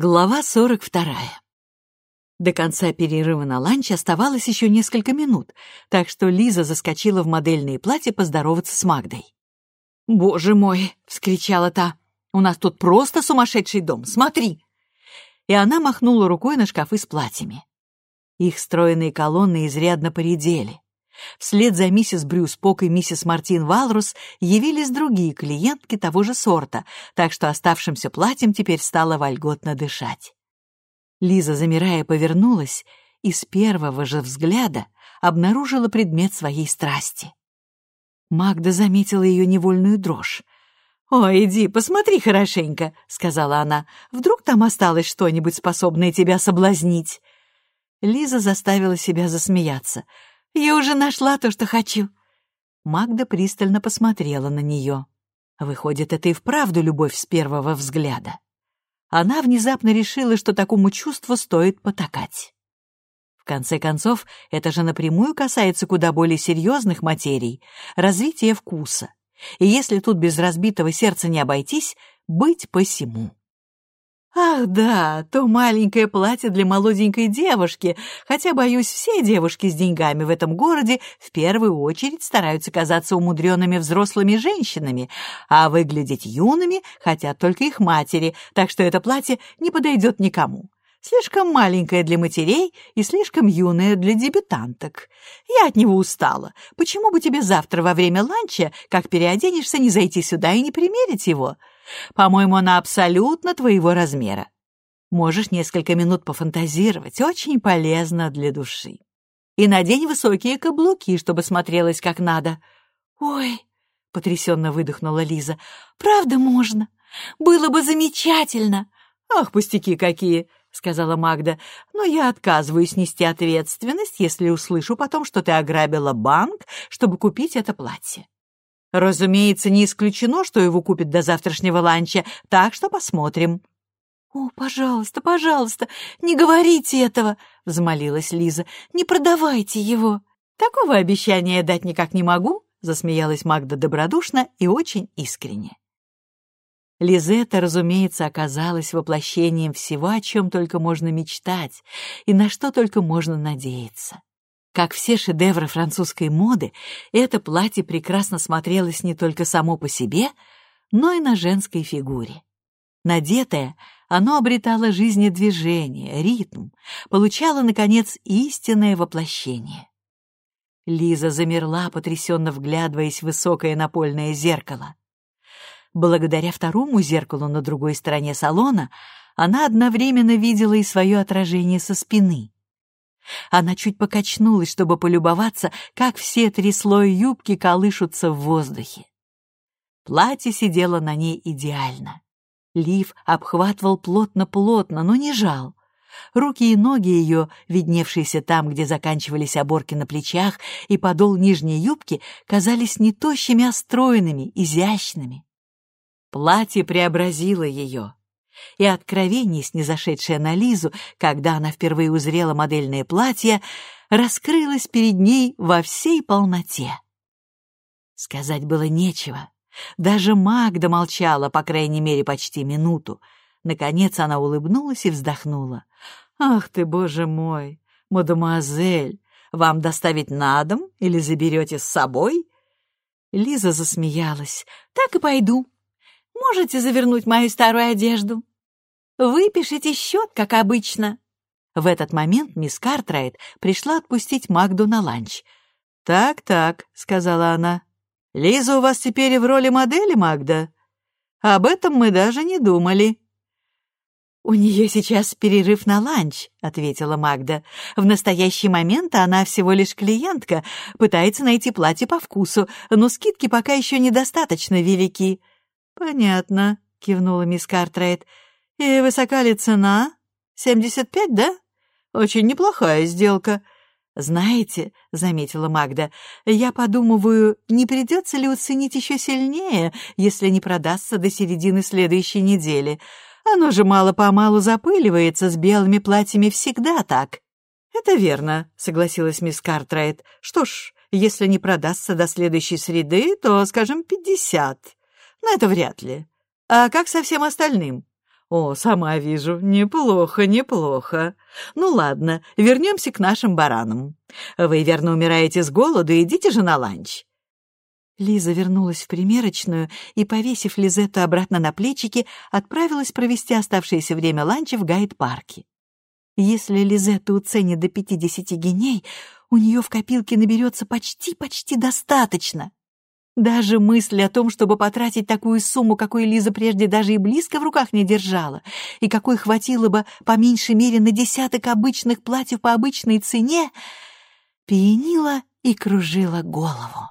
Глава 42. До конца перерыва на ланч оставалось еще несколько минут, так что Лиза заскочила в модельные платья поздороваться с Магдой. «Боже мой!» — вскричала та. «У нас тут просто сумасшедший дом, смотри!» И она махнула рукой на шкафы с платьями. Их стройные колонны изрядно поредели. Вслед за миссис Брюс Пок и миссис Мартин Валрус явились другие клиентки того же сорта, так что оставшимся платьем теперь стало вольготно дышать. Лиза, замирая, повернулась и с первого же взгляда обнаружила предмет своей страсти. Магда заметила ее невольную дрожь. «Ой, иди, посмотри хорошенько», — сказала она. «Вдруг там осталось что-нибудь, способное тебя соблазнить?» Лиза заставила себя засмеяться — я уже нашла то, что хочу». Магда пристально посмотрела на нее. Выходит, это и вправду любовь с первого взгляда. Она внезапно решила, что такому чувству стоит потакать. В конце концов, это же напрямую касается куда более серьезных материй — развития вкуса. И если тут без разбитого сердца не обойтись, быть посему. Ах да, то маленькое платье для молоденькой девушки, хотя, боюсь, все девушки с деньгами в этом городе в первую очередь стараются казаться умудренными взрослыми женщинами, а выглядеть юными хотят только их матери, так что это платье не подойдет никому. Слишком маленькое для матерей и слишком юное для дебютанток. Я от него устала. Почему бы тебе завтра во время ланча, как переоденешься, не зайти сюда и не примерить его?» По-моему, она абсолютно твоего размера. Можешь несколько минут пофантазировать, очень полезно для души. И надень высокие каблуки, чтобы смотрелось как надо. Ой, потрясенно выдохнула Лиза. Правда можно? Было бы замечательно. Ах, пустяки какие, сказала Магда. Но я отказываюсь нести ответственность, если услышу потом, что ты ограбила банк, чтобы купить это платье. Разумеется, не исключено, что его купят до завтрашнего ланча, так что посмотрим. «О, пожалуйста, пожалуйста, не говорите этого!» — взмолилась Лиза. «Не продавайте его!» «Такого обещания дать никак не могу», — засмеялась Магда добродушно и очень искренне. Лизетта, разумеется, оказалась воплощением всего, о чем только можно мечтать и на что только можно надеяться. Как все шедевры французской моды, это платье прекрасно смотрелось не только само по себе, но и на женской фигуре. Надетое, оно обретало жизнедвижение, ритм, получало, наконец, истинное воплощение. Лиза замерла, потрясенно вглядываясь в высокое напольное зеркало. Благодаря второму зеркалу на другой стороне салона она одновременно видела и свое отражение со спины. Она чуть покачнулась, чтобы полюбоваться, как все три слоя юбки колышутся в воздухе. Платье сидело на ней идеально. Лиф обхватывал плотно-плотно, но не жал. Руки и ноги ее, видневшиеся там, где заканчивались оборки на плечах, и подол нижней юбки, казались не тощими, а стройными, изящными. Платье преобразило ее и откровение, снизошедшее на Лизу, когда она впервые узрела модельное платье, раскрылось перед ней во всей полноте. Сказать было нечего. Даже Магда молчала, по крайней мере, почти минуту. Наконец она улыбнулась и вздохнула. «Ах ты, боже мой! Мадемуазель, вам доставить на дом или заберете с собой?» Лиза засмеялась. «Так и пойду. Можете завернуть мою старую одежду?» Выпишите счет, как обычно». В этот момент мисс Картрайт пришла отпустить Магду на ланч. «Так-так», — сказала она. «Лиза у вас теперь в роли модели, Магда? Об этом мы даже не думали». «У нее сейчас перерыв на ланч», — ответила Магда. «В настоящий момент она всего лишь клиентка, пытается найти платье по вкусу, но скидки пока еще недостаточно велики». «Понятно», — кивнула мисс Картрайт. «И высока ли цена? Семьдесят пять, да? Очень неплохая сделка». «Знаете», — заметила Магда, — «я подумываю, не придется ли уценить еще сильнее, если не продастся до середины следующей недели. Оно же мало-помалу запыливается, с белыми платьями всегда так». «Это верно», — согласилась мисс Картрайт. «Что ж, если не продастся до следующей среды, то, скажем, пятьдесят. Но это вряд ли. А как со всем остальным? О, сама вижу, неплохо, неплохо. Ну ладно, вернемся к нашим баранам. Вы верно умираете с голоду, идите же на ланч. Лиза вернулась в примерочную и, повесив Лизетту обратно на плечики, отправилась провести оставшееся время ланча в гайд-парке. Если Лизетту уценит до 50 геней, у нее в копилке наберется почти-почти достаточно. Даже мысль о том, чтобы потратить такую сумму, какой Лиза прежде даже и близко в руках не держала, и какой хватило бы по меньшей мере на десяток обычных платьев по обычной цене, пьянила и кружила голову.